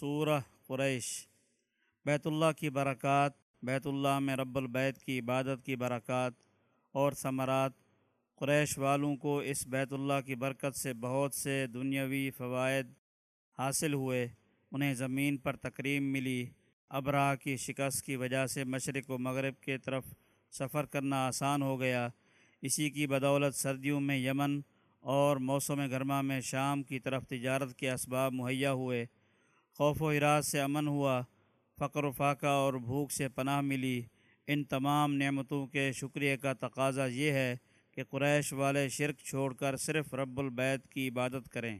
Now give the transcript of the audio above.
سورہ قریش۔ بیت اللہ کی برکات، بیت اللہ میں رب البیت کی عبادت کی برکات اور ثمرات۔ قریش والوں کو اس بیت اللہ کی برکت سے بہت سے دنیاوی فوائد حاصل ہوئے۔ انہیں زمین پر تکریم ملی۔ ابراہ کی شکست کی وجہ سے مشرق و مغرب کے طرف سفر کرنا آسان ہو گیا۔ اسی کی بدولت سردیوں میں یمن اور موسم گرما میں شام کی طرف تجارت کے اسباب مہیا ہوئے۔ خوف و ہراس سے امن ہوا، فقر و فاقہ اور بھوک سے پناہ ملی۔ ان تمام نعمتوں کے شکریہ کا تقاضا یہ ہے کہ قریش والے شرک چھوڑ کر صرف رب البیت کی عبادت کریں۔